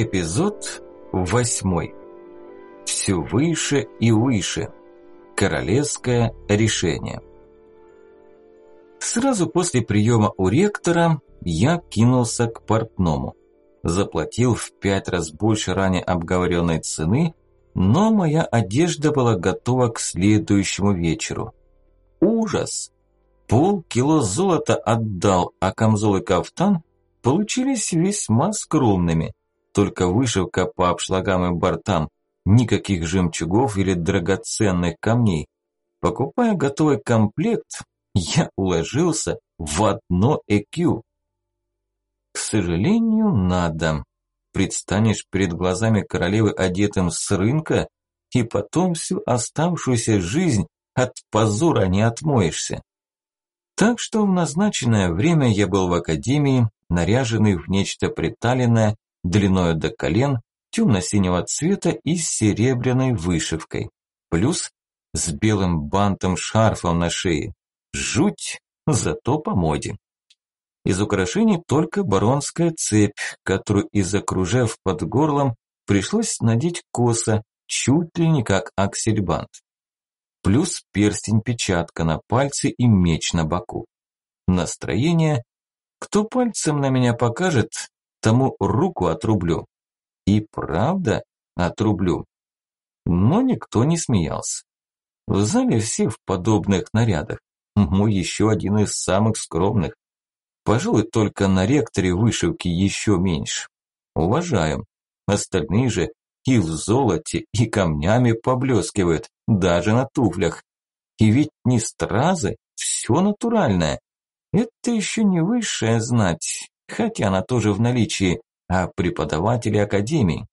Эпизод восьмой. Все выше и выше. Королевское решение. Сразу после приема у ректора я кинулся к портному. Заплатил в пять раз больше ранее обговоренной цены, но моя одежда была готова к следующему вечеру. Ужас! Полкило золота отдал, а камзол и кафтан получились весьма скромными. Только вышивка по обшлагам и бортам, никаких жемчугов или драгоценных камней. Покупая готовый комплект, я уложился в одно ЭКЮ. К сожалению, надо. Предстанешь перед глазами королевы одетым с рынка, и потом всю оставшуюся жизнь от позора не отмоешься. Так что в назначенное время я был в академии, наряженный в нечто приталенное, длиною до колен, темно-синего цвета и с серебряной вышивкой, плюс с белым бантом-шарфом на шее. Жуть, зато по моде. Из украшений только баронская цепь, которую из окружев под горлом пришлось надеть косо, чуть ли не как аксельбант. Плюс перстень-печатка на пальце и меч на боку. Настроение. Кто пальцем на меня покажет, тому руку отрублю. И правда отрублю. Но никто не смеялся. В зале все в подобных нарядах. Мой еще один из самых скромных. Пожалуй, только на ректоре вышивки еще меньше. Уважаю. Остальные же и в золоте, и камнями поблескивают, даже на туфлях. И ведь не стразы, все натуральное. Это еще не высшая знать, хотя она тоже в наличии, а преподаватели академии.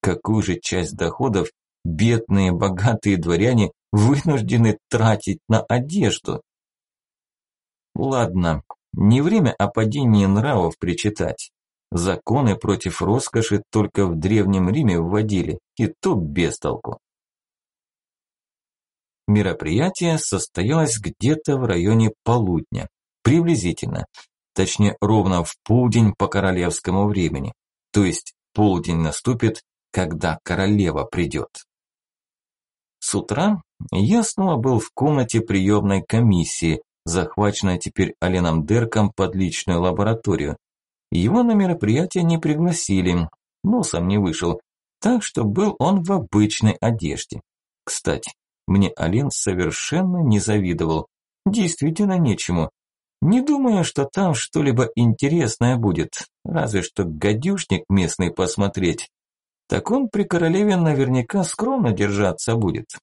Какую же часть доходов бедные богатые дворяне вынуждены тратить на одежду? Ладно, не время о падении нравов причитать. Законы против роскоши только в Древнем Риме вводили, и то без толку. Мероприятие состоялось где-то в районе полудня, приблизительно, точнее ровно в полдень по королевскому времени, то есть полдень наступит, когда королева придет. С утра я снова был в комнате приемной комиссии, захваченной теперь Аленом Дерком под личную лабораторию. Его на мероприятие не пригласили, носом не вышел, так что был он в обычной одежде. Кстати, мне Ален совершенно не завидовал. Действительно нечему. Не думаю, что там что-либо интересное будет, разве что гадюшник местный посмотреть. Так он при королеве наверняка скромно держаться будет.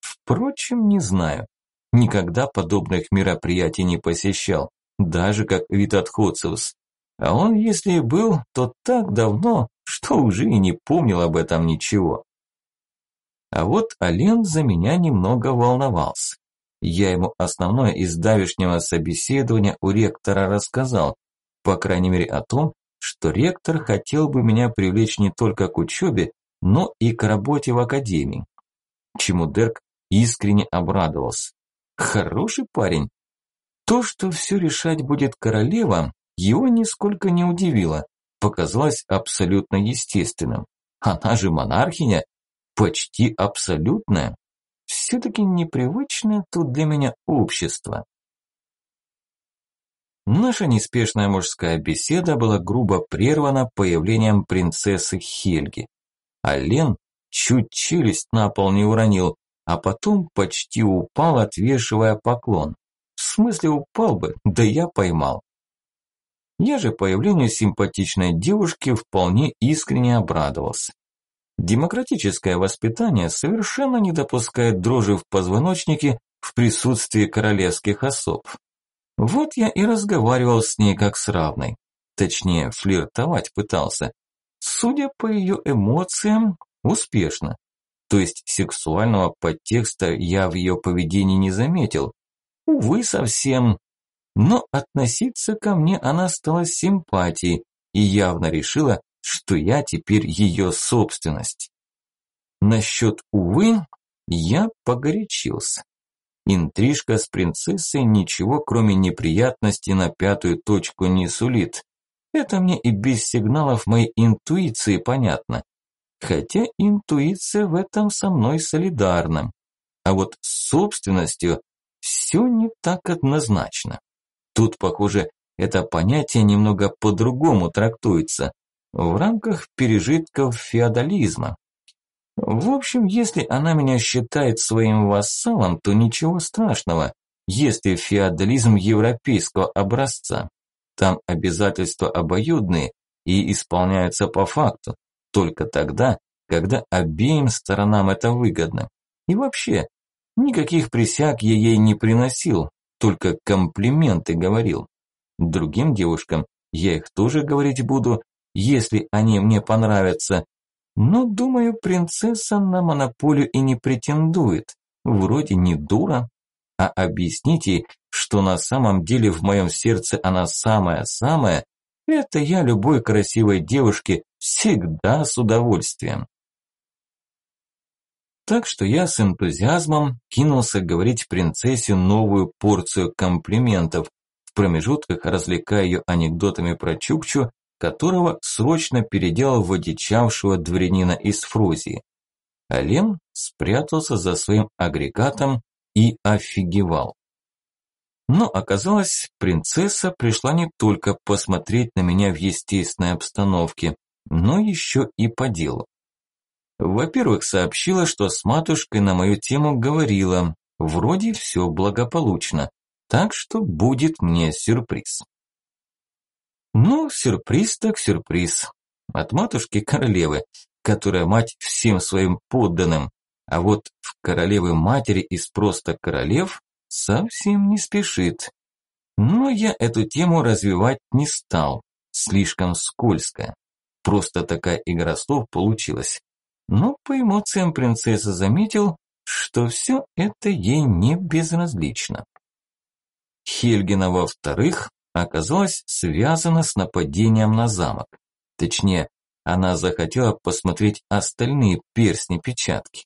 Впрочем, не знаю. Никогда подобных мероприятий не посещал, даже как вид. А он, если и был, то так давно, что уже и не помнил об этом ничего. А вот Ален за меня немного волновался. Я ему основное из давешнего собеседования у ректора рассказал, по крайней мере о том, что ректор хотел бы меня привлечь не только к учебе, но и к работе в академии. Чему Дерк искренне обрадовался. Хороший парень. То, что все решать будет королева, его нисколько не удивило, показалось абсолютно естественным. Она же монархиня, почти абсолютная. Все-таки непривычное тут для меня общество. Наша неспешная мужская беседа была грубо прервана появлением принцессы Хельги. А Лен чуть челюсть на пол не уронил, а потом почти упал, отвешивая поклон. В смысле упал бы, да я поймал. Я же появлению симпатичной девушки вполне искренне обрадовался. Демократическое воспитание совершенно не допускает дрожи в позвоночнике в присутствии королевских особ. Вот я и разговаривал с ней как с равной. Точнее, флиртовать пытался. Судя по ее эмоциям, успешно. То есть сексуального подтекста я в ее поведении не заметил. Увы, совсем. Но относиться ко мне она стала симпатией и явно решила, что я теперь ее собственность. Насчет «увы» я погорячился. Интрижка с принцессой ничего, кроме неприятностей на пятую точку не сулит. Это мне и без сигналов моей интуиции понятно. Хотя интуиция в этом со мной солидарна. А вот с собственностью все не так однозначно. Тут, похоже, это понятие немного по-другому трактуется, в рамках пережитков феодализма. В общем, если она меня считает своим вассалом, то ничего страшного, если феодализм европейского образца. Там обязательства обоюдные и исполняются по факту, только тогда, когда обеим сторонам это выгодно. И вообще, никаких присяг я ей не приносил, только комплименты говорил. Другим девушкам я их тоже говорить буду, если они мне понравятся. Но, думаю, принцесса на монополию и не претендует. Вроде не дура. А объяснить ей, что на самом деле в моем сердце она самая-самая, это я любой красивой девушке всегда с удовольствием. Так что я с энтузиазмом кинулся говорить принцессе новую порцию комплиментов, в промежутках развлекая ее анекдотами про Чукчу, которого срочно переделал в одичавшего дворянина из Фрузии. А Лем спрятался за своим агрегатом и офигевал. Но оказалось, принцесса пришла не только посмотреть на меня в естественной обстановке, но еще и по делу. Во-первых, сообщила, что с матушкой на мою тему говорила, вроде все благополучно, так что будет мне сюрприз. Ну, сюрприз так сюрприз. От матушки королевы, которая мать всем своим подданным, а вот в королевы матери из просто королев совсем не спешит. Но я эту тему развивать не стал, слишком скользко. Просто такая игра слов получилась. Но по эмоциям принцесса заметил, что все это ей не безразлично. Хельгина, во-вторых, оказалась связана с нападением на замок. Точнее, она захотела посмотреть остальные перстни-печатки.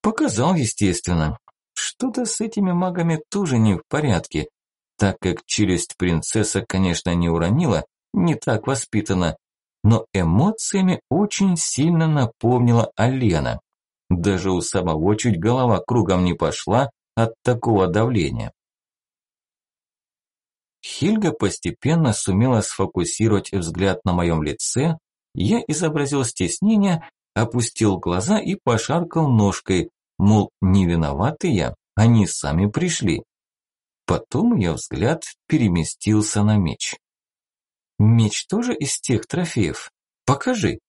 Показал, естественно. Что-то с этими магами тоже не в порядке, так как челюсть принцесса, конечно, не уронила, не так воспитана, но эмоциями очень сильно напомнила Алена. Даже у самого чуть голова кругом не пошла от такого давления. Хильга постепенно сумела сфокусировать взгляд на моем лице, я изобразил стеснение, опустил глаза и пошаркал ножкой, мол, не виноваты я, они сами пришли. Потом ее взгляд переместился на меч. Меч тоже из тех трофеев? Покажи.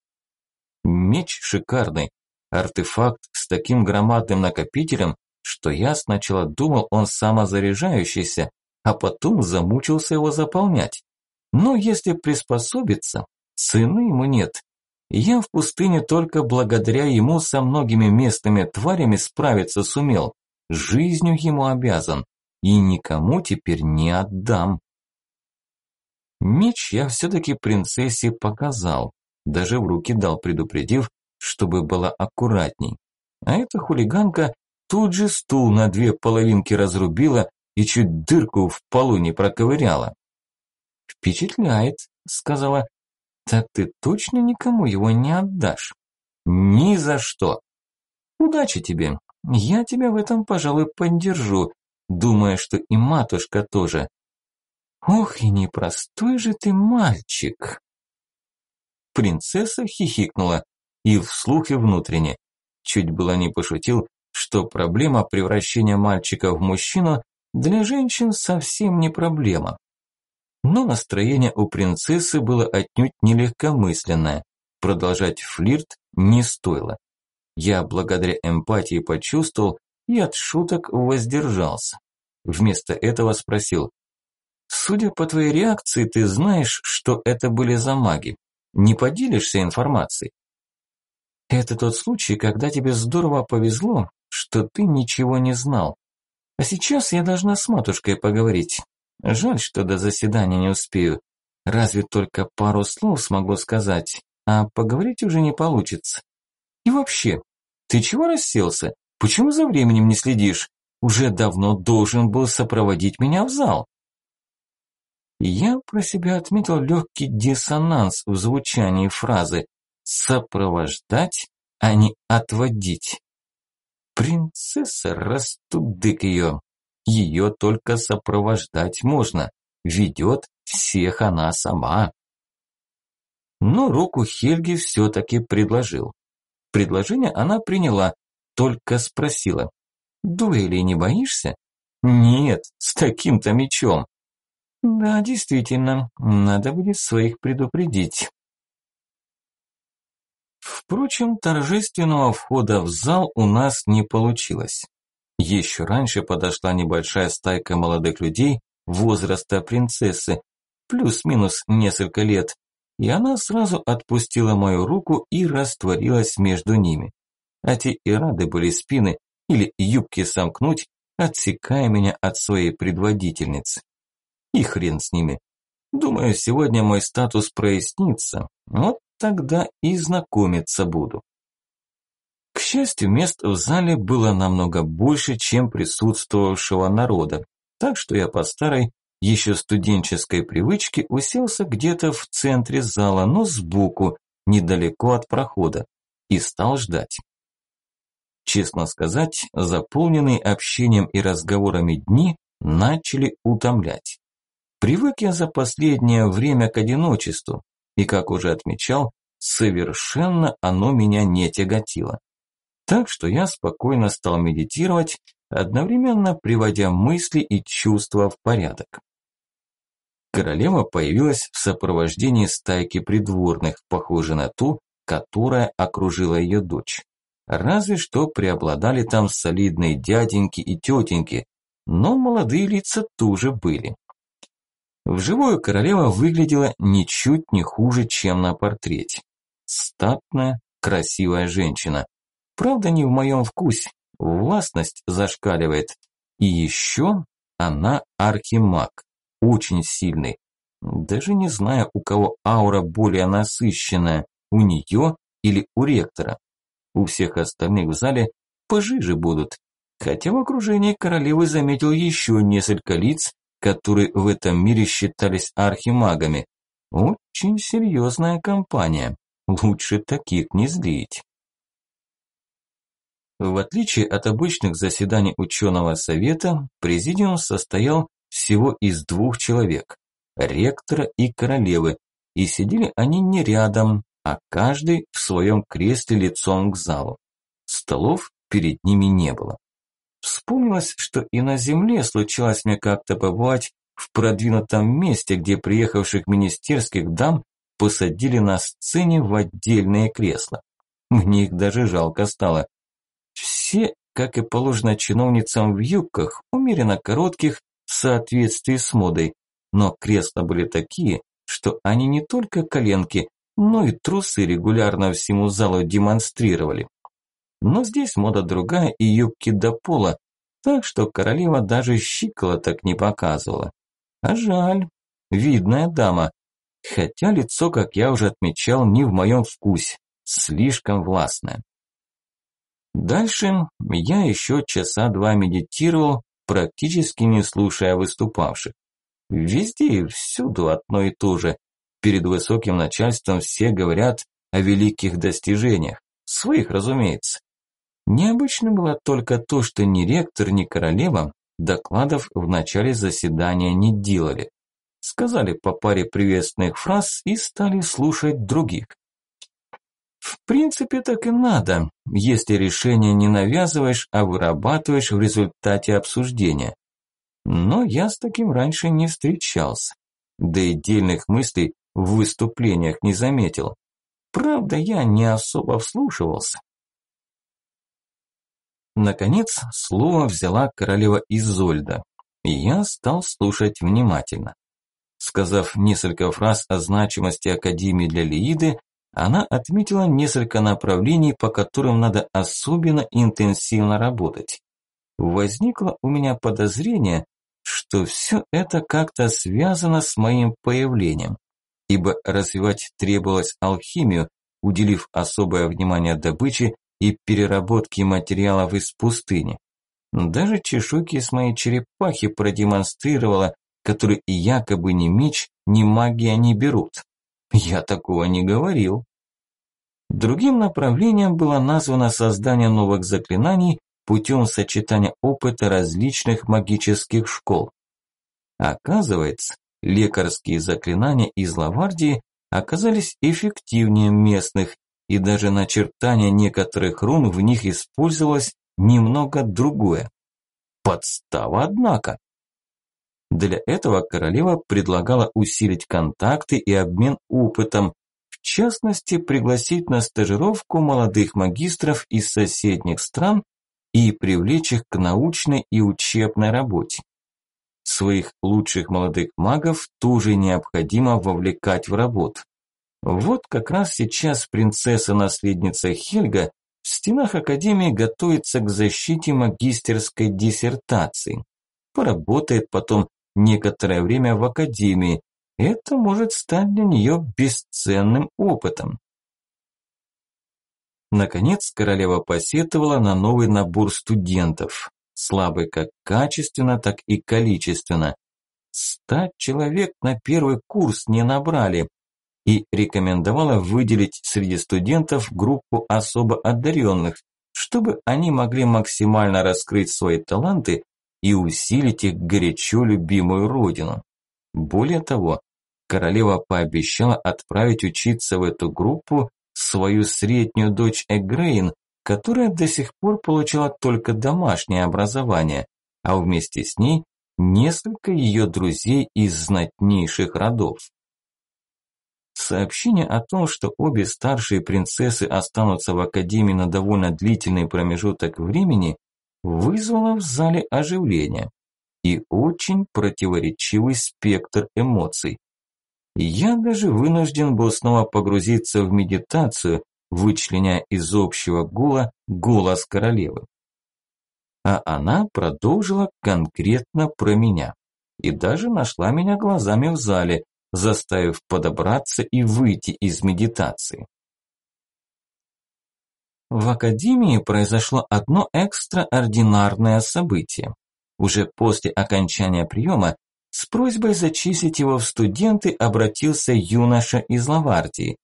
Меч шикарный. Артефакт с таким громадным накопителем, что я сначала думал, он самозаряжающийся, а потом замучился его заполнять. Но если приспособиться, цены ему нет. Я в пустыне только благодаря ему со многими местными тварями справиться сумел. Жизнью ему обязан. И никому теперь не отдам. Меч я все-таки принцессе показал. Даже в руки дал, предупредив, чтобы была аккуратней. А эта хулиганка тут же стул на две половинки разрубила и чуть дырку в полу не проковыряла. «Впечатляет», – сказала. «Так ты точно никому его не отдашь?» «Ни за что!» «Удачи тебе. Я тебя в этом, пожалуй, поддержу, думая, что и матушка тоже. Ох, и непростой же ты мальчик!» Принцесса хихикнула и вслух и внутренне. Чуть было не пошутил, что проблема превращения мальчика в мужчину для женщин совсем не проблема. Но настроение у принцессы было отнюдь не легкомысленное. Продолжать флирт не стоило. Я благодаря эмпатии почувствовал и от шуток воздержался. Вместо этого спросил. «Судя по твоей реакции, ты знаешь, что это были за маги. Не поделишься информацией?» «Это тот случай, когда тебе здорово повезло, что ты ничего не знал. А сейчас я должна с матушкой поговорить. Жаль, что до заседания не успею. Разве только пару слов смогу сказать, а поговорить уже не получится. И вообще, ты чего расселся? Почему за временем не следишь? Уже давно должен был сопроводить меня в зал. Я про себя отметил легкий диссонанс в звучании фразы «сопровождать», а не «отводить». Принцесса растудык ее. Ее только сопровождать можно. Ведет всех она сама. Но руку Хельги все-таки предложил. Предложение она приняла, только спросила. «Дуэли не боишься?» «Нет, с таким-то мечом». «Да, действительно, надо будет своих предупредить». Впрочем, торжественного входа в зал у нас не получилось. Еще раньше подошла небольшая стайка молодых людей возраста принцессы, плюс-минус несколько лет, и она сразу отпустила мою руку и растворилась между ними. А те и рады были спины или юбки сомкнуть, отсекая меня от своей предводительницы. И хрен с ними. Думаю, сегодня мой статус прояснится, вот тогда и знакомиться буду. К счастью, мест в зале было намного больше, чем присутствовавшего народа, так что я по старой, еще студенческой привычке уселся где-то в центре зала, но сбоку, недалеко от прохода, и стал ждать. Честно сказать, заполненные общением и разговорами дни начали утомлять. Привык я за последнее время к одиночеству, и, как уже отмечал, совершенно оно меня не тяготило. Так что я спокойно стал медитировать, одновременно приводя мысли и чувства в порядок. Королева появилась в сопровождении стайки придворных, похожей на ту, которая окружила ее дочь. Разве что преобладали там солидные дяденьки и тетеньки, но молодые лица тоже были. Вживую королева выглядела ничуть не хуже, чем на портрете. Статная, красивая женщина. Правда, не в моем вкусе, властность зашкаливает. И еще она архимаг, очень сильный. Даже не знаю, у кого аура более насыщенная, у нее или у ректора. У всех остальных в зале пожиже будут. Хотя в окружении королевы заметил еще несколько лиц, которые в этом мире считались архимагами. Очень серьезная компания. Лучше таких не злить. В отличие от обычных заседаний ученого совета, президиум состоял всего из двух человек – ректора и королевы, и сидели они не рядом, а каждый в своем кресле лицом к залу. Столов перед ними не было. Вспомнилось, что и на земле случалось мне как-то побывать в продвинутом месте, где приехавших министерских дам посадили на сцене в отдельные кресла. Мне их даже жалко стало. Все, как и положено чиновницам в юбках, умеренно коротких, в соответствии с модой, но кресла были такие, что они не только коленки, но и трусы регулярно всему залу демонстрировали. Но здесь мода другая и юбки до пола, так что королева даже щиколоток не показывала. А жаль, видная дама, хотя лицо, как я уже отмечал, не в моем вкусе, слишком властное. Дальше я еще часа два медитировал, практически не слушая выступавших. Везде и всюду одно и то же. Перед высоким начальством все говорят о великих достижениях. Своих, разумеется. Необычно было только то, что ни ректор, ни королева докладов в начале заседания не делали. Сказали по паре приветственных фраз и стали слушать других. В принципе, так и надо, если решение не навязываешь, а вырабатываешь в результате обсуждения. Но я с таким раньше не встречался. Да и дельных мыслей в выступлениях не заметил. Правда, я не особо вслушивался. Наконец, слово взяла королева Изольда, и я стал слушать внимательно. Сказав несколько фраз о значимости Академии для Лииды, она отметила несколько направлений, по которым надо особенно интенсивно работать. Возникло у меня подозрение, что все это как-то связано с моим появлением, ибо развивать требовалось алхимию, уделив особое внимание добыче и переработке материалов из пустыни. Даже чешуйки с моей черепахи продемонстрировала, которые якобы ни меч, ни магия не берут. Я такого не говорил. Другим направлением было названо создание новых заклинаний путем сочетания опыта различных магических школ. Оказывается, лекарские заклинания из Лавардии оказались эффективнее местных, и даже начертание некоторых рун в них использовалось немного другое. Подстава, однако. Для этого королева предлагала усилить контакты и обмен опытом, в частности, пригласить на стажировку молодых магистров из соседних стран и привлечь их к научной и учебной работе. Своих лучших молодых магов тоже необходимо вовлекать в работу. Вот как раз сейчас принцесса-наследница Хельга в стенах Академии готовится к защите магистерской диссертации. Поработает потом некоторое время в Академии. Это может стать для нее бесценным опытом. Наконец королева посетовала на новый набор студентов. Слабый как качественно, так и количественно. Ста человек на первый курс не набрали. И рекомендовала выделить среди студентов группу особо одаренных, чтобы они могли максимально раскрыть свои таланты и усилить их горячо любимую родину. Более того, королева пообещала отправить учиться в эту группу свою среднюю дочь Эгрейн, которая до сих пор получала только домашнее образование, а вместе с ней несколько ее друзей из знатнейших родов. Сообщение о том, что обе старшие принцессы останутся в Академии на довольно длительный промежуток времени, вызвало в зале оживление и очень противоречивый спектр эмоций. Я даже вынужден был снова погрузиться в медитацию, вычленяя из общего гула голос королевы. А она продолжила конкретно про меня и даже нашла меня глазами в зале, заставив подобраться и выйти из медитации. В академии произошло одно экстраординарное событие. Уже после окончания приема с просьбой зачислить его в студенты обратился юноша из Лавардии.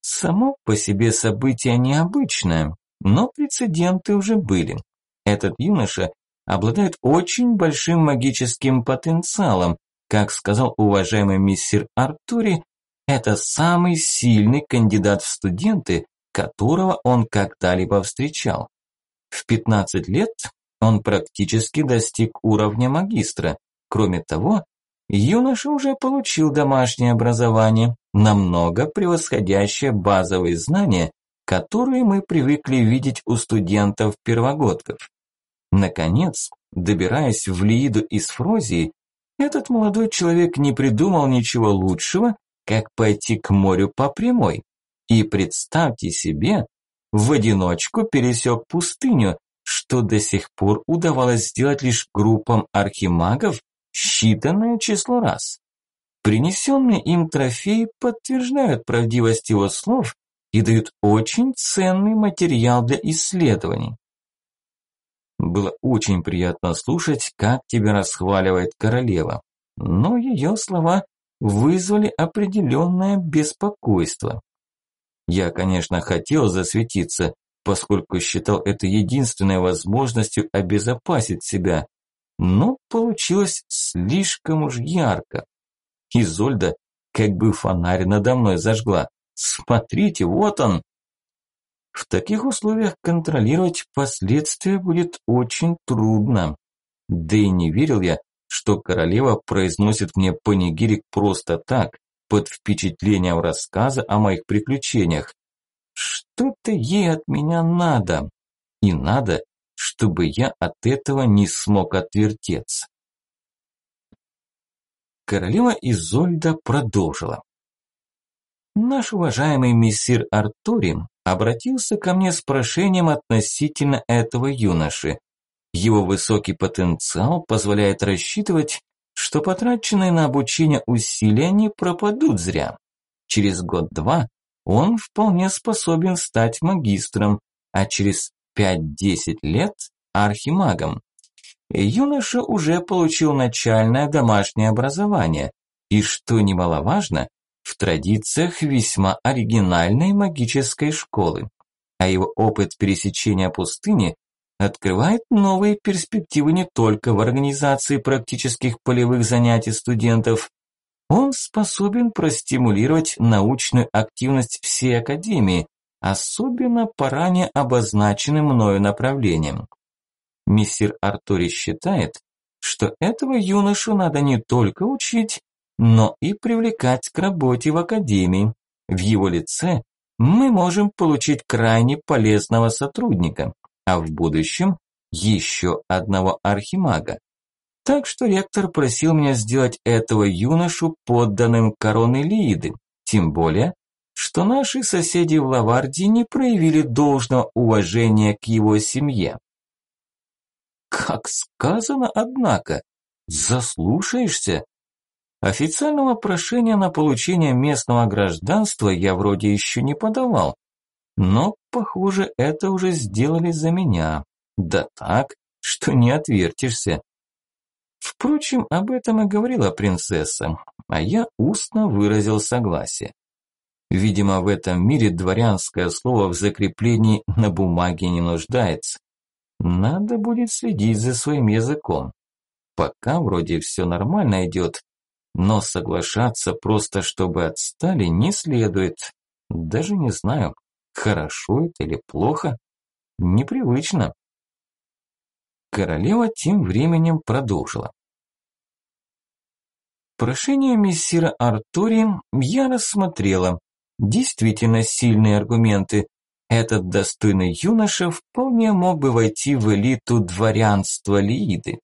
Само по себе событие необычное, но прецеденты уже были. Этот юноша обладает очень большим магическим потенциалом. Как сказал уважаемый мистер Артури, это самый сильный кандидат в студенты, которого он когда-либо встречал. В 15 лет он практически достиг уровня магистра, Кроме того, юноша уже получил домашнее образование, намного превосходящее базовые знания, которые мы привыкли видеть у студентов-первогодков. Наконец, добираясь в Лииду из Фрозии, этот молодой человек не придумал ничего лучшего, как пойти к морю по прямой. И представьте себе, в одиночку пересек пустыню, что до сих пор удавалось сделать лишь группам архимагов считанное число раз. Принесенные им трофеи подтверждают правдивость его слов и дают очень ценный материал для исследований. Было очень приятно слушать, как тебя расхваливает королева, но ее слова вызвали определенное беспокойство. Я, конечно, хотел засветиться, поскольку считал это единственной возможностью обезопасить себя, но получилось слишком уж ярко. Изольда как бы фонарь надо мной зажгла. Смотрите, вот он. В таких условиях контролировать последствия будет очень трудно. Да и не верил я, что королева произносит мне панигирик просто так, под впечатлением рассказа о моих приключениях. Что-то ей от меня надо. И надо, чтобы я от этого не смог отвертеться. Королева Изольда продолжила. Наш уважаемый мессир Артури обратился ко мне с прошением относительно этого юноши. Его высокий потенциал позволяет рассчитывать, что потраченные на обучение усилия не пропадут зря. Через год-два он вполне способен стать магистром, а через 5-10 лет архимагом. юноша уже получил начальное домашнее образование, и, что немаловажно, традициях весьма оригинальной магической школы. А его опыт пересечения пустыни открывает новые перспективы не только в организации практических полевых занятий студентов. Он способен простимулировать научную активность всей академии, особенно по ранее обозначенным мною направлениям. Мессир Артури считает, что этого юношу надо не только учить, но и привлекать к работе в академии. В его лице мы можем получить крайне полезного сотрудника, а в будущем еще одного архимага. Так что ректор просил меня сделать этого юношу подданным короны Лииды, тем более, что наши соседи в Лавардии не проявили должного уважения к его семье. Как сказано, однако, заслушаешься. Официального прошения на получение местного гражданства я вроде еще не подавал, но, похоже, это уже сделали за меня. Да так, что не отвертишься. Впрочем, об этом и говорила принцесса, а я устно выразил согласие. Видимо, в этом мире дворянское слово в закреплении на бумаге не нуждается. Надо будет следить за своим языком. Пока вроде все нормально идет, но соглашаться просто чтобы отстали не следует. Даже не знаю, хорошо это или плохо. Непривычно. Королева тем временем продолжила. Прошение мессира Артури я рассмотрела. Действительно сильные аргументы, этот достойный юноша вполне мог бы войти в элиту дворянства Лииды.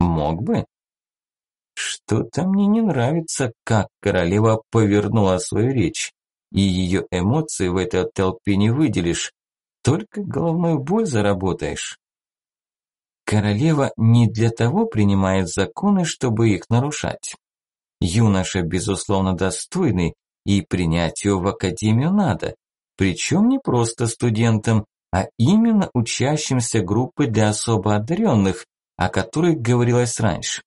Мог бы? Что-то мне не нравится, как королева повернула свою речь, и ее эмоции в этой толпе не выделишь, только головную боль заработаешь. Королева не для того принимает законы, чтобы их нарушать. Юноша, безусловно, достойный, и принять его в академию надо, причем не просто студентам, а именно учащимся группы для особо одаренных, о которых говорилось раньше.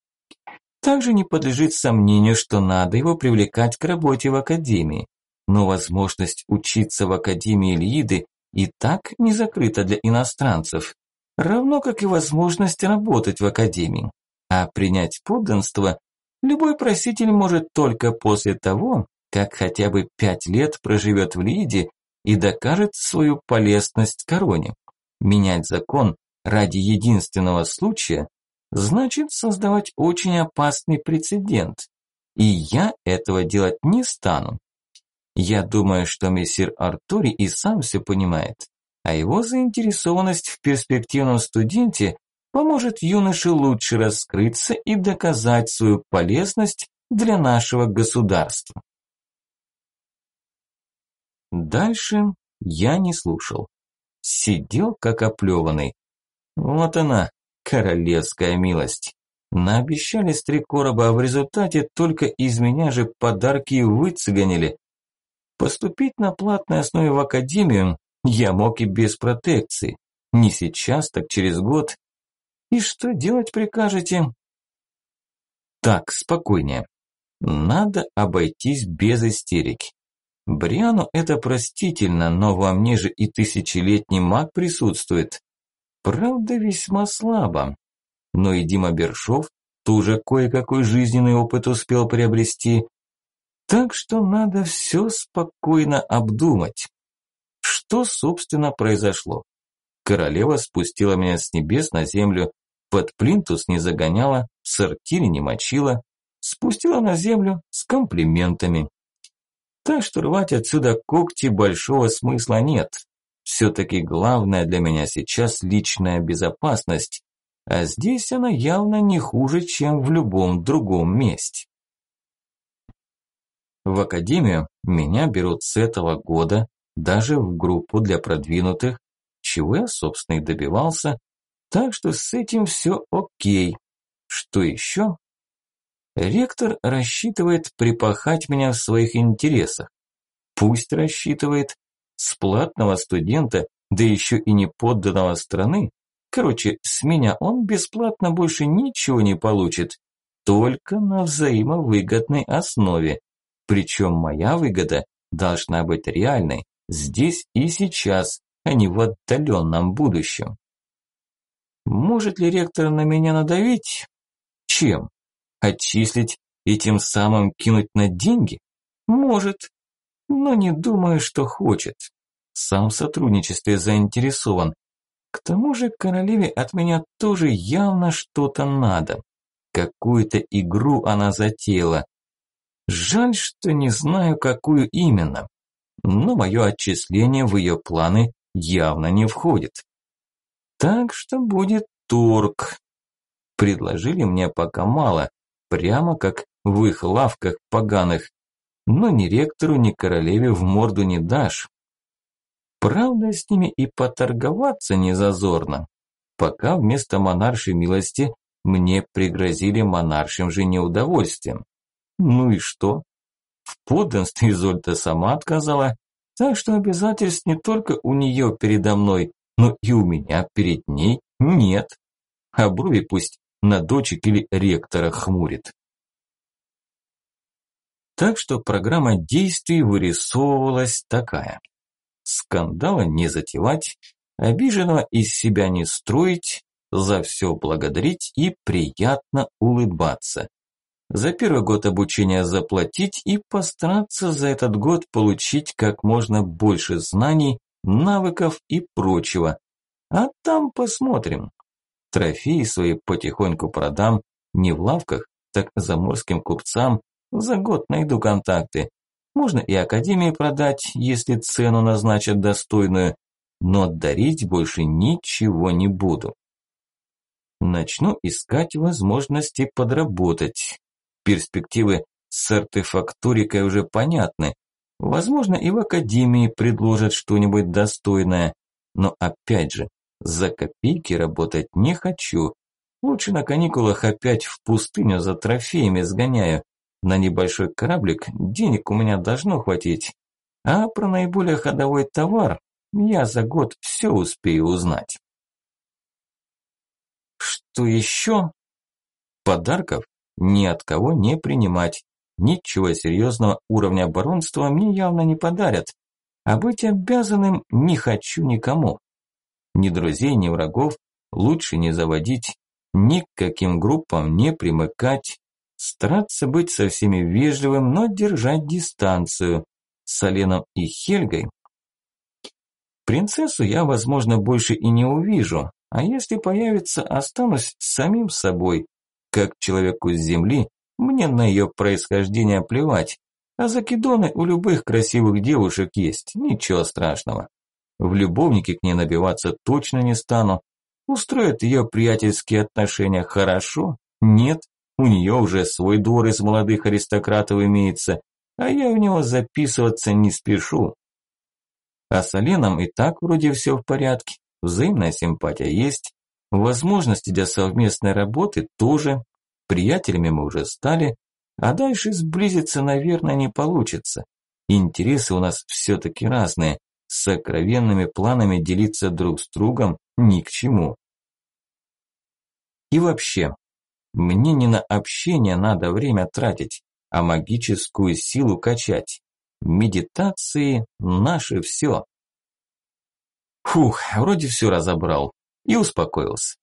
Также не подлежит сомнению, что надо его привлекать к работе в академии. Но возможность учиться в академии Ильиды и так не закрыта для иностранцев, равно как и возможность работать в академии. А принять подданство любой проситель может только после того, как хотя бы пять лет проживет в Лиде и докажет свою полезность короне. Менять закон ради единственного случая значит создавать очень опасный прецедент. И я этого делать не стану. Я думаю, что мессир Артури и сам все понимает, а его заинтересованность в перспективном студенте поможет юноше лучше раскрыться и доказать свою полезность для нашего государства. Дальше я не слушал. Сидел как оплеванный. Вот она, королевская милость. Наобещали с три короба, а в результате только из меня же подарки выцеганили. Поступить на платной основе в академию я мог и без протекции. Не сейчас, так через год. И что делать прикажете? Так, спокойнее. Надо обойтись без истерики. Бриану это простительно, но во мне же и тысячелетний маг присутствует. Правда, весьма слабо. Но и Дима Бершов тоже кое-какой жизненный опыт успел приобрести. Так что надо все спокойно обдумать. Что, собственно, произошло? Королева спустила меня с небес на землю, под плинтус не загоняла, в сортире не мочила, спустила на землю с комплиментами. Так что рвать отсюда когти большого смысла нет. Все-таки главное для меня сейчас личная безопасность, а здесь она явно не хуже, чем в любом другом месте. В академию меня берут с этого года, даже в группу для продвинутых, чего я, собственно, и добивался, так что с этим все окей. Что еще? Ректор рассчитывает припахать меня в своих интересах. Пусть рассчитывает. С платного студента, да еще и не подданного страны, Короче, с меня он бесплатно больше ничего не получит, только на взаимовыгодной основе. Причем моя выгода должна быть реальной, здесь и сейчас, а не в отдаленном будущем. Может ли ректор на меня надавить? Чем? Отчислить и тем самым кинуть на деньги? Может, но не думаю, что хочет. Сам в сотрудничестве заинтересован. К тому же королеве от меня тоже явно что-то надо. Какую-то игру она затеяла. Жаль, что не знаю, какую именно. Но мое отчисление в ее планы явно не входит. Так что будет торг. Предложили мне пока мало, прямо как в их лавках поганых. Но ни ректору, ни королеве в морду не дашь. Правда, с ними и поторговаться не зазорно. Пока вместо монаршей милости мне пригрозили монаршим же неудовольствием. Ну и что? В подданстве Изольда сама отказала, так что обязательств не только у нее передо мной, но и у меня перед ней нет. А брови пусть на дочек или ректора хмурит. Так что программа действий вырисовывалась такая. Скандала не затевать, обиженного из себя не строить, за все благодарить и приятно улыбаться. За первый год обучения заплатить и постараться за этот год получить как можно больше знаний, навыков и прочего. А там посмотрим. Трофеи свои потихоньку продам, не в лавках, так заморским купцам, за год найду контакты. Можно и академии продать, если цену назначат достойную, но дарить больше ничего не буду. Начну искать возможности подработать. Перспективы с артефакторикой уже понятны. Возможно, и в академии предложат что-нибудь достойное. Но опять же, за копейки работать не хочу. Лучше на каникулах опять в пустыню за трофеями сгоняю. На небольшой кораблик денег у меня должно хватить. А про наиболее ходовой товар я за год все успею узнать. Что еще? Подарков ни от кого не принимать. Ничего серьезного уровня баронства мне явно не подарят. А быть обязанным не хочу никому. Ни друзей, ни врагов лучше не заводить, ни к каким группам не примыкать, стараться быть со всеми вежливым, но держать дистанцию. С Оленом и Хельгой Принцессу я, возможно, больше и не увижу, а если появится, останусь самим собой. Как человеку с земли, мне на ее происхождение плевать, а закидоны у любых красивых девушек есть, ничего страшного. В любовнике к ней набиваться точно не стану. Устроят ее приятельские отношения хорошо? Нет, у нее уже свой двор из молодых аристократов имеется, а я в него записываться не спешу. А с Оленом и так вроде все в порядке, взаимная симпатия есть, возможности для совместной работы тоже, приятелями мы уже стали, а дальше сблизиться, наверное, не получится. Интересы у нас все-таки разные, с сокровенными планами делиться друг с другом ни к чему. И вообще, мне не на общение надо время тратить, а магическую силу качать. Медитации – наше все. Фух, вроде все разобрал и успокоился.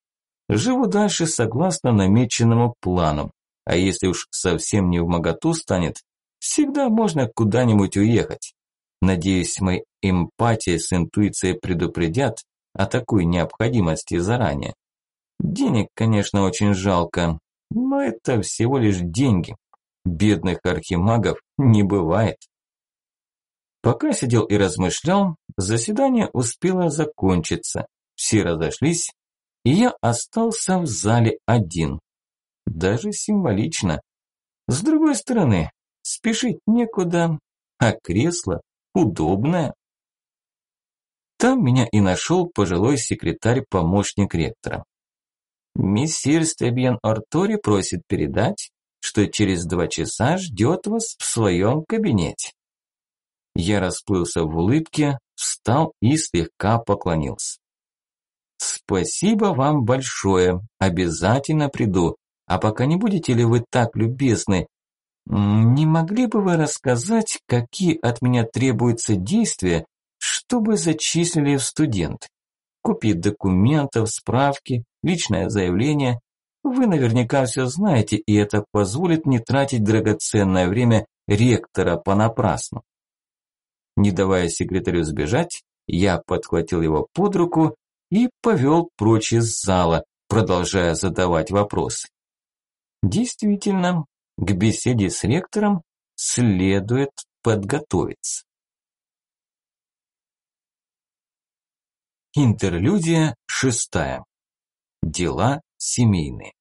Живу дальше согласно намеченному плану, а если уж совсем не в моготу станет, всегда можно куда-нибудь уехать. Надеюсь, мои эмпатия с интуицией предупредят о такой необходимости заранее. Денег, конечно, очень жалко, но это всего лишь деньги. Бедных архимагов не бывает. Пока сидел и размышлял, заседание успело закончиться. Все разошлись, и я остался в зале один. Даже символично. С другой стороны, спешить некуда, а кресло удобное. Там меня и нашел пожилой секретарь-помощник ректора. Мессир Стебьен Ортори просит передать, что через два часа ждет вас в своем кабинете. Я расплылся в улыбке, встал и слегка поклонился. Спасибо вам большое, обязательно приду. А пока не будете ли вы так любезны, не могли бы вы рассказать, какие от меня требуются действия, чтобы зачислили в студент? Купить документов, справки, личное заявление. Вы наверняка все знаете, и это позволит не тратить драгоценное время ректора понапрасну. Не давая секретарю сбежать, я подхватил его под руку и повел прочь из зала, продолжая задавать вопросы. Действительно, к беседе с ректором следует подготовиться. Интерлюдия шестая. Дела семейные.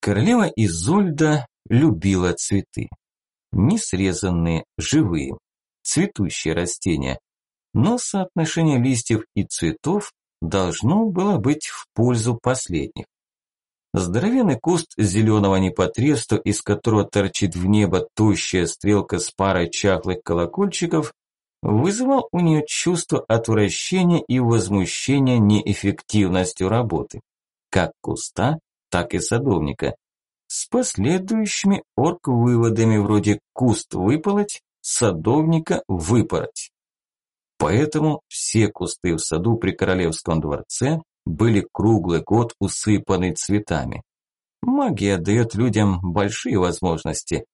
Королева Изольда любила цветы. Не срезанные, живые, цветущие растения. Но соотношение листьев и цветов должно было быть в пользу последних. Здоровенный куст зеленого непотребства, из которого торчит в небо тощая стрелка с парой чахлых колокольчиков, вызывал у нее чувство отвращения и возмущения неэффективностью работы, как куста, так и садовника, с последующими орг-выводами вроде куст выполоть, садовника выпороть. Поэтому все кусты в саду при Королевском дворце были круглый год усыпаны цветами. Магия дает людям большие возможности,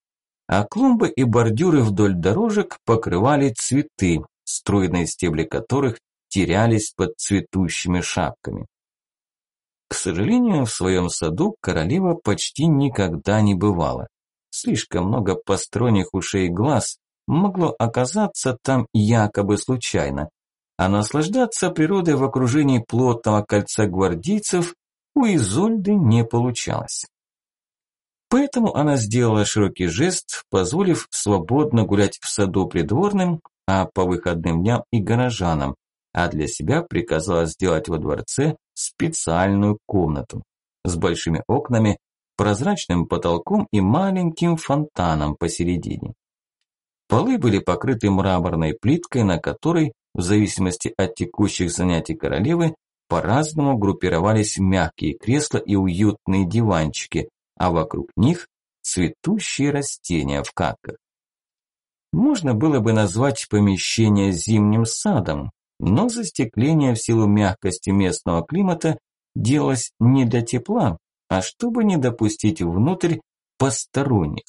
а клумбы и бордюры вдоль дорожек покрывали цветы, стройные стебли которых терялись под цветущими шапками. К сожалению, в своем саду королева почти никогда не бывала. Слишком много посторонних ушей и глаз могло оказаться там якобы случайно, а наслаждаться природой в окружении плотного кольца гвардейцев у Изольды не получалось. Поэтому она сделала широкий жест, позволив свободно гулять в саду придворным, а по выходным дням и горожанам, а для себя приказала сделать во дворце специальную комнату с большими окнами, прозрачным потолком и маленьким фонтаном посередине. Полы были покрыты мраморной плиткой, на которой в зависимости от текущих занятий королевы, по-разному группировались мягкие кресла и уютные диванчики, а вокруг них цветущие растения в катках. Можно было бы назвать помещение зимним садом, но застекление в силу мягкости местного климата делалось не для тепла, а чтобы не допустить внутрь посторонних.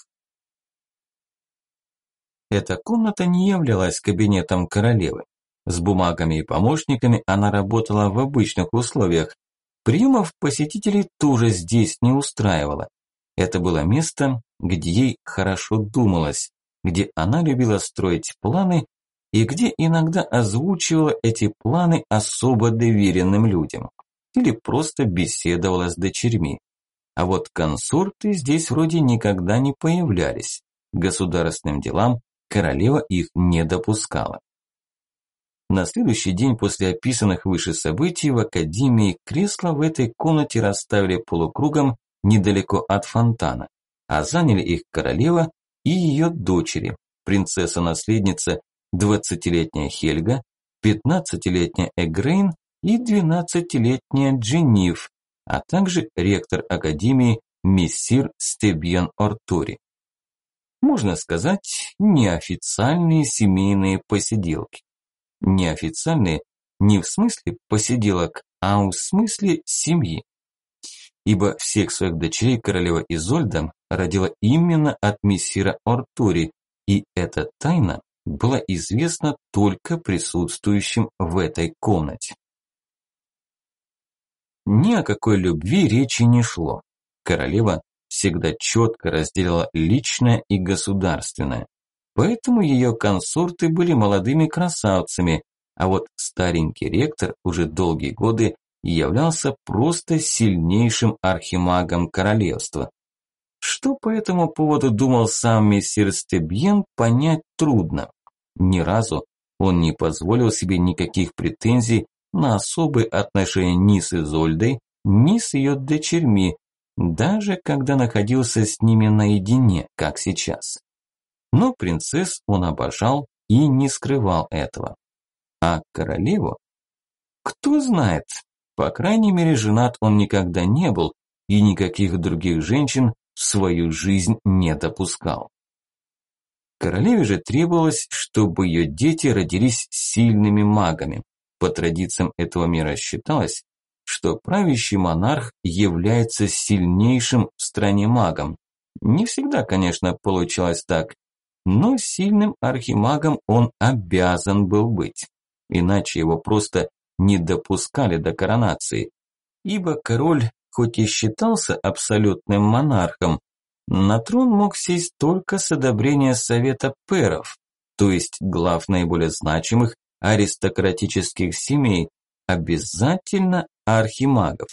Эта комната не являлась кабинетом королевы. С бумагами и помощниками она работала в обычных условиях. Приемов посетителей тоже здесь не устраивало. Это было место, где ей хорошо думалось, где она любила строить планы и где иногда озвучивала эти планы особо доверенным людям или просто беседовала с дочерьми. А вот консорты здесь вроде никогда не появлялись. Государственным делам королева их не допускала. На следующий день после описанных выше событий в Академии кресла в этой комнате расставили полукругом недалеко от фонтана, а заняли их королева и ее дочери, принцесса-наследница 20-летняя Хельга, 15-летняя Эгрейн и 12-летняя Дженниф, а также ректор Академии мессир Стебьен Ортури. Можно сказать, неофициальные семейные посиделки неофициальные не в смысле посиделок, а в смысле семьи. Ибо всех своих дочерей королева Изольда родила именно от мессира Ортури, и эта тайна была известна только присутствующим в этой комнате. Ни о какой любви речи не шло. Королева всегда четко разделила личное и государственное. Поэтому ее консорты были молодыми красавцами, а вот старенький ректор уже долгие годы являлся просто сильнейшим архимагом королевства. Что по этому поводу думал сам мессир Стебьен, понять трудно. Ни разу он не позволил себе никаких претензий на особые отношения ни с Изольдой, ни с ее дочерьми, даже когда находился с ними наедине, как сейчас. Но принцесс он обожал и не скрывал этого. А королеву? Кто знает, по крайней мере женат он никогда не был и никаких других женщин в свою жизнь не допускал. Королеве же требовалось, чтобы ее дети родились сильными магами. По традициям этого мира считалось, что правящий монарх является сильнейшим в стране магом. Не всегда, конечно, получалось так, но сильным архимагом он обязан был быть, иначе его просто не допускали до коронации, ибо король, хоть и считался абсолютным монархом, на трон мог сесть только с одобрения Совета Пэров, то есть глав наиболее значимых аристократических семей, обязательно архимагов.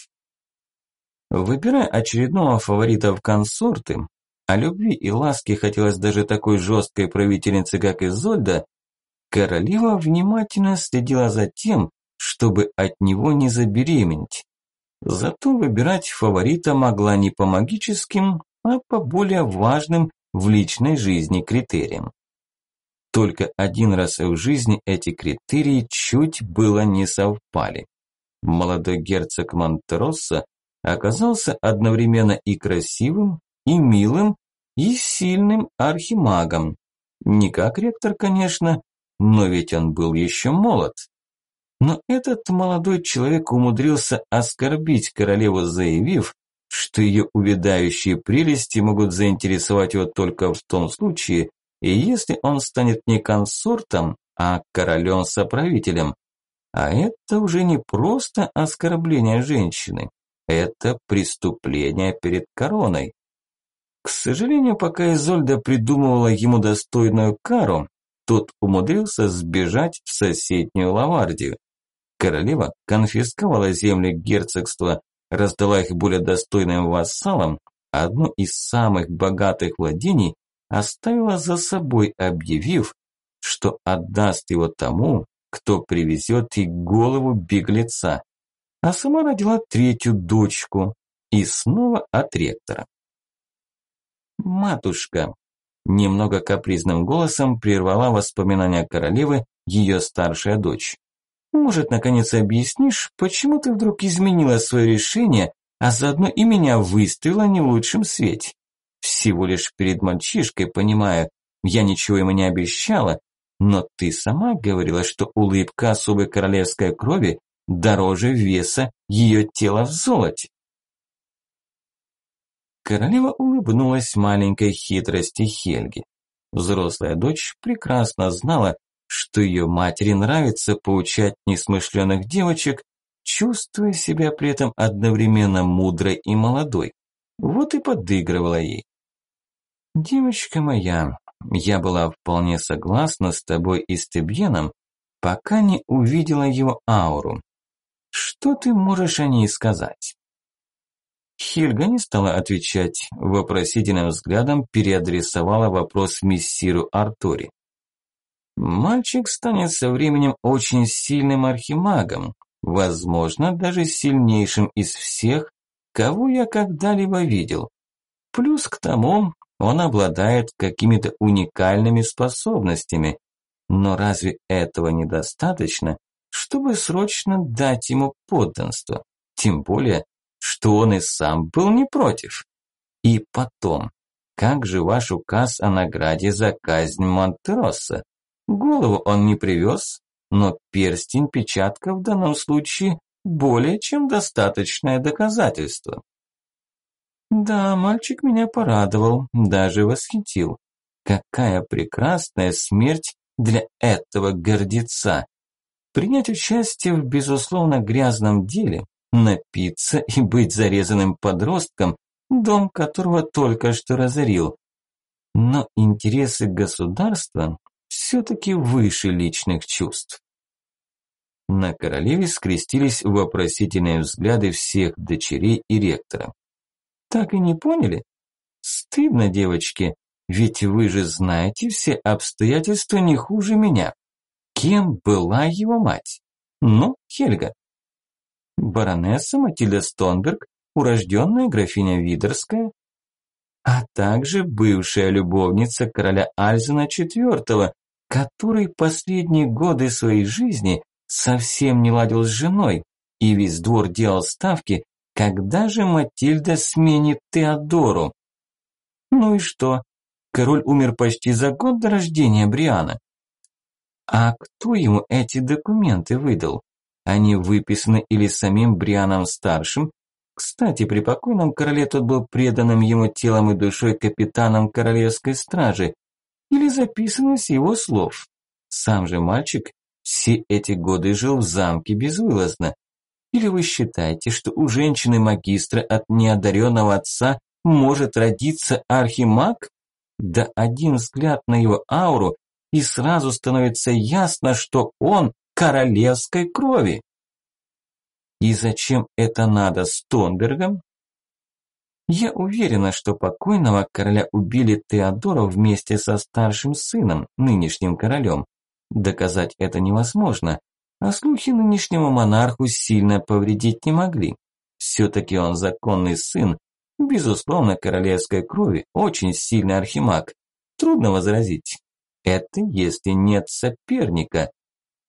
Выбирая очередного фаворита в консорты, а любви и ласки хотелось даже такой жесткой правительницы, как Изольда, королева внимательно следила за тем, чтобы от него не забеременеть. Зато выбирать фаворита могла не по магическим, а по более важным в личной жизни критериям. Только один раз в жизни эти критерии чуть было не совпали. Молодой герцог Монтеросса оказался одновременно и красивым, и милым, и сильным архимагом. Не как ректор, конечно, но ведь он был еще молод. Но этот молодой человек умудрился оскорбить королеву, заявив, что ее увядающие прелести могут заинтересовать его только в том случае, если он станет не консортом, а королем-соправителем. А это уже не просто оскорбление женщины, это преступление перед короной. К сожалению, пока Изольда придумывала ему достойную кару, тот умудрился сбежать в соседнюю Лавардию. Королева конфисковала земли герцогства, раздала их более достойным вассалам, а одно из самых богатых владений оставила за собой, объявив, что отдаст его тому, кто привезет ей голову беглеца, а сама родила третью дочку и снова от ректора. «Матушка», – немного капризным голосом прервала воспоминания королевы ее старшая дочь. «Может, наконец объяснишь, почему ты вдруг изменила свое решение, а заодно и меня выставила не в лучшем свете? Всего лишь перед мальчишкой, понимаю, я ничего ему не обещала, но ты сама говорила, что улыбка особой королевской крови дороже веса ее тела в золоте. Королева улыбнулась маленькой хитрости Хельги. Взрослая дочь прекрасно знала, что ее матери нравится поучать несмышленных девочек, чувствуя себя при этом одновременно мудрой и молодой. Вот и подыгрывала ей. «Девочка моя, я была вполне согласна с тобой и с Тебьеном, пока не увидела его ауру. Что ты можешь о ней сказать?» Хельга не стала отвечать, вопросительным взглядом переадресовала вопрос мессиру Артури. Мальчик станет со временем очень сильным архимагом, возможно, даже сильнейшим из всех, кого я когда-либо видел. Плюс к тому, он обладает какими-то уникальными способностями. Но разве этого недостаточно, чтобы срочно дать ему подданство? Тем более, что он и сам был не против. И потом, как же ваш указ о награде за казнь Монтероса? Голову он не привез, но перстень-печатка в данном случае более чем достаточное доказательство. Да, мальчик меня порадовал, даже восхитил. Какая прекрасная смерть для этого гордеца. Принять участие в безусловно грязном деле, напиться и быть зарезанным подростком, дом которого только что разорил. Но интересы государства все-таки выше личных чувств. На королеве скрестились вопросительные взгляды всех дочерей и ректора. Так и не поняли? Стыдно, девочки, ведь вы же знаете все обстоятельства не хуже меня. Кем была его мать? Ну, Хельга. Баронесса Матильда Стонберг, урожденная графиня Видерская, а также бывшая любовница короля Альзена IV, который последние годы своей жизни совсем не ладил с женой, и весь двор делал ставки, когда же Матильда сменит Теодору. Ну и что? Король умер почти за год до рождения Бриана. А кто ему эти документы выдал? Они выписаны или самим Брианом-старшим? Кстати, при покойном короле тот был преданным ему телом и душой капитаном королевской стражи, или записаны с его слов. Сам же мальчик все эти годы жил в замке безвылазно. Или вы считаете, что у женщины-магистра от неодаренного отца может родиться архимаг? Да один взгляд на его ауру, и сразу становится ясно, что он королевской крови. И зачем это надо Стонбергам? Я уверена, что покойного короля убили Теодора вместе со старшим сыном, нынешним королем. Доказать это невозможно, а слухи нынешнему монарху сильно повредить не могли. Все-таки он законный сын, безусловно, королевской крови, очень сильный архимаг. Трудно возразить. Это если нет соперника.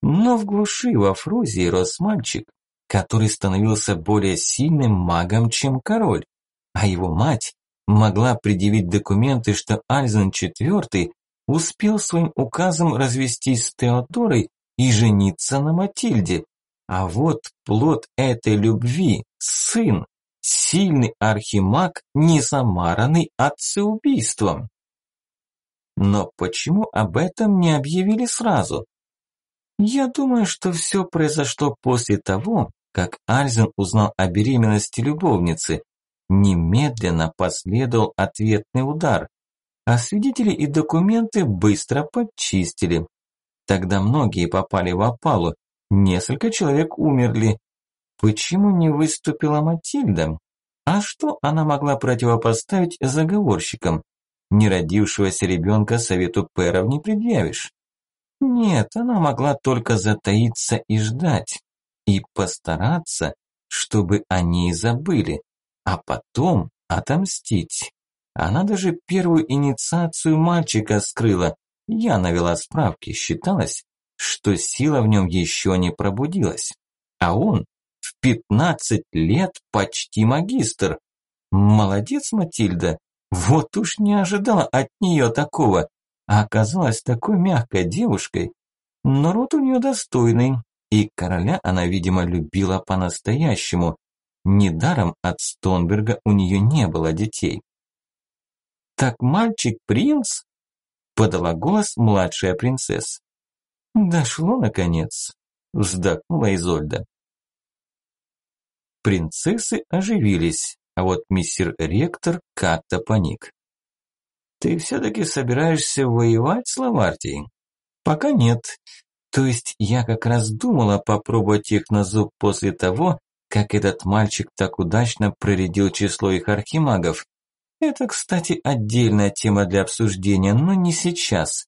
Но в глуши во Фрузии рос мальчик, который становился более сильным магом, чем король а его мать могла предъявить документы, что Альзен IV успел своим указом развестись с Теодорой и жениться на Матильде. А вот плод этой любви – сын, сильный архимаг, не замаранный отцеубийством. Но почему об этом не объявили сразу? Я думаю, что все произошло после того, как Альзен узнал о беременности любовницы, Немедленно последовал ответный удар, а свидетели и документы быстро подчистили. Тогда многие попали в опалу, несколько человек умерли. Почему не выступила Матильда? А что она могла противопоставить заговорщикам? Неродившегося ребенка совету пэров не предъявишь. Нет, она могла только затаиться и ждать. И постараться, чтобы они забыли а потом отомстить. Она даже первую инициацию мальчика скрыла. Я навела справки, считалось, что сила в нем еще не пробудилась. А он в 15 лет почти магистр. Молодец, Матильда. Вот уж не ожидала от нее такого. А оказалась такой мягкой девушкой. Но рот у нее достойный. И короля она, видимо, любила по-настоящему. Недаром от Стонберга у нее не было детей. «Так мальчик принц?» – подала голос младшая принцесса. «Дошло, наконец», – вздохнула Изольда. Принцессы оживились, а вот мистер ректор как-то паник. «Ты все-таки собираешься воевать с Лавартией?» «Пока нет. То есть я как раз думала попробовать их на зуб после того, как этот мальчик так удачно проредил число их архимагов. Это, кстати, отдельная тема для обсуждения, но не сейчас.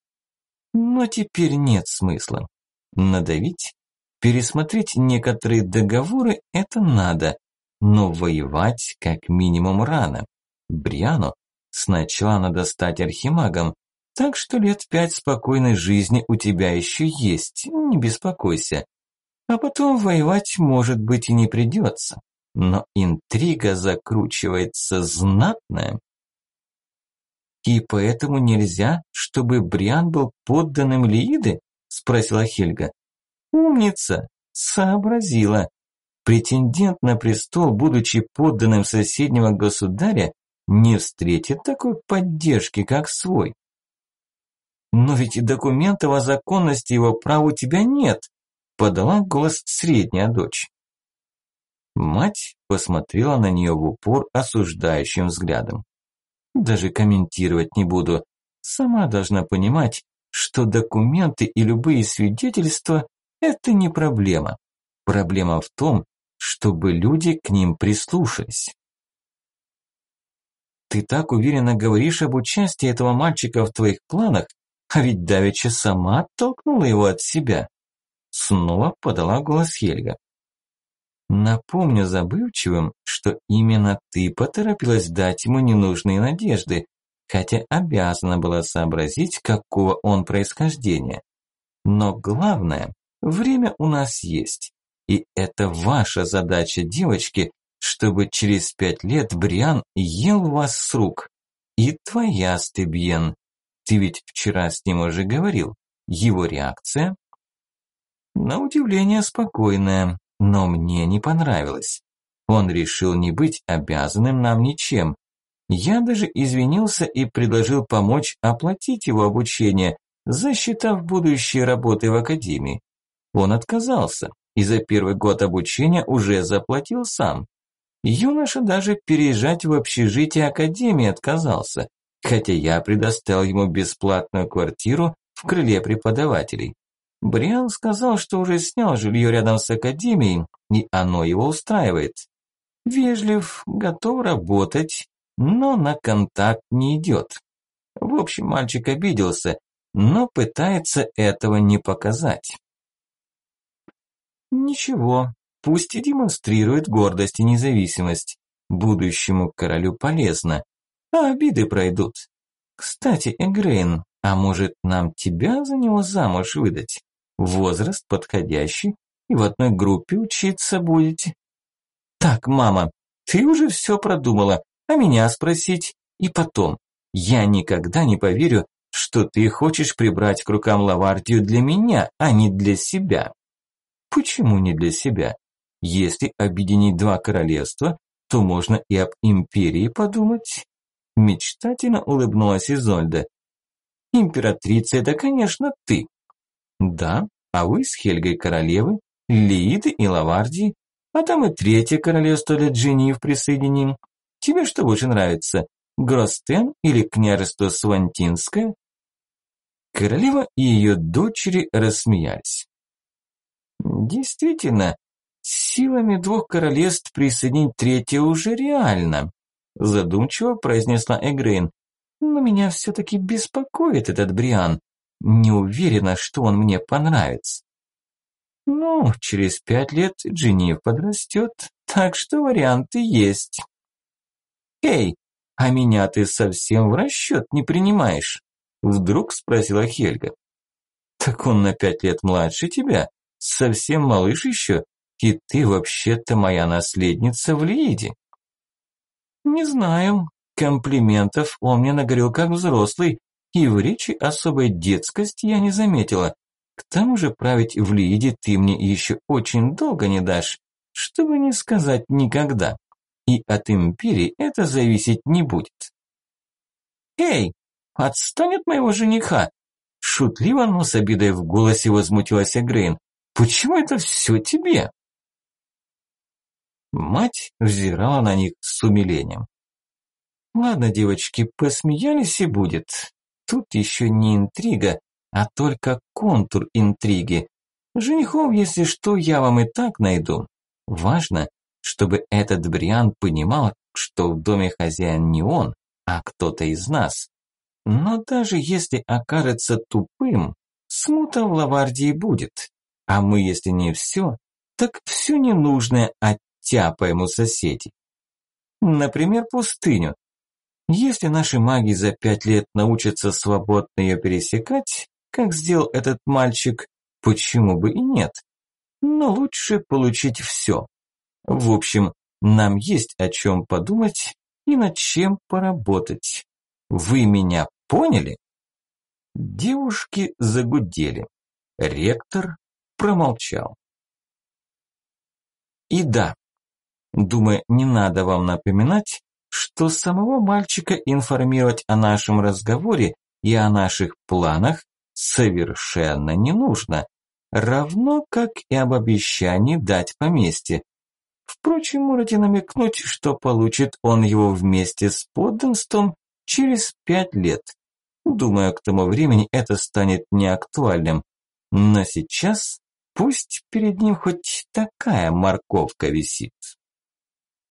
Но теперь нет смысла. Надавить, пересмотреть некоторые договоры – это надо, но воевать как минимум рано. Бриану сначала надо стать архимагом, так что лет пять спокойной жизни у тебя еще есть, не беспокойся. А потом воевать, может быть, и не придется. Но интрига закручивается знатная. И поэтому нельзя, чтобы Бриан был подданным Лииды? Спросила Хельга. Умница, сообразила. Претендент на престол, будучи подданным соседнего государя, не встретит такой поддержки, как свой. Но ведь документов о законности его прав у тебя нет, подала голос средняя дочь. Мать посмотрела на нее в упор осуждающим взглядом. Даже комментировать не буду. Сама должна понимать, что документы и любые свидетельства – это не проблема. Проблема в том, чтобы люди к ним прислушались. Ты так уверенно говоришь об участии этого мальчика в твоих планах, а ведь Давича сама оттолкнула его от себя. Снова подала голос Хельга. Напомню забывчивым, что именно ты поторопилась дать ему ненужные надежды, хотя обязана была сообразить, какого он происхождения. Но главное, Время у нас есть. И это ваша задача, девочки, чтобы через пять лет Бриан ел вас с рук. И твоя, Стебьен. Ты ведь вчера с ним уже говорил. Его реакция? На удивление спокойная, но мне не понравилось. Он решил не быть обязанным нам ничем. Я даже извинился и предложил помочь оплатить его обучение, засчитав будущие работы в академии. Он отказался и за первый год обучения уже заплатил сам. Юноша даже переезжать в общежитие академии отказался, хотя я предоставил ему бесплатную квартиру в крыле преподавателей. Бриан сказал, что уже снял жилье рядом с академией, и оно его устраивает. Вежлив, готов работать, но на контакт не идет. В общем, мальчик обиделся, но пытается этого не показать. Ничего, пусть и демонстрирует гордость и независимость. Будущему королю полезно, а обиды пройдут. Кстати, Эгрейн, а может нам тебя за него замуж выдать? Возраст подходящий, и в одной группе учиться будете. Так, мама, ты уже все продумала, а меня спросить? И потом, я никогда не поверю, что ты хочешь прибрать к рукам Лавардию для меня, а не для себя. Почему не для себя? Если объединить два королевства, то можно и об империи подумать. Мечтательно улыбнулась Изольда. Императрица – это, конечно, ты. Да, а вы с Хельгой королевы, Лииды и Лавардии, а там и третье королевство для Джинниев присоединим. Тебе что больше нравится, Гростен или княжество Свантинское? Королева и ее дочери рассмеялись. Действительно, силами двух королевств присоединить третье уже реально, задумчиво произнесла Эгрейн. Но меня все-таки беспокоит этот Бриан. Не уверена, что он мне понравится. Ну, через пять лет Джинив подрастет, так что варианты есть. Эй, а меня ты совсем в расчет не принимаешь? Вдруг спросила Хельга. Так он на пять лет младше тебя, совсем малыш еще, и ты вообще-то моя наследница в Лииде. Не знаю, комплиментов он мне нагорел как взрослый, и в речи особой детскости я не заметила. К тому же править в Лииде ты мне еще очень долго не дашь, чтобы не сказать никогда. И от империи это зависеть не будет. «Эй, отстань от моего жениха!» Шутливо, но с обидой в голосе возмутилась Грейн. «Почему это все тебе?» Мать взирала на них с умилением. «Ладно, девочки, посмеялись и будет. Тут еще не интрига, а только контур интриги. Женихов, если что, я вам и так найду. Важно, чтобы этот Бриан понимал, что в доме хозяин не он, а кто-то из нас. Но даже если окажется тупым, смута в Лавардии будет. А мы, если не все, так все ненужное оттяпаем у соседей. Например, пустыню. Если наши маги за пять лет научатся свободно ее пересекать, как сделал этот мальчик, почему бы и нет? Но лучше получить все. В общем, нам есть о чем подумать и над чем поработать. Вы меня поняли? Девушки загудели. Ректор промолчал. И да, думаю, не надо вам напоминать, что самого мальчика информировать о нашем разговоре и о наших планах совершенно не нужно, равно как и об обещании дать поместье. Впрочем, можете намекнуть, что получит он его вместе с подданством через пять лет. Думаю, к тому времени это станет неактуальным. Но сейчас пусть перед ним хоть такая морковка висит.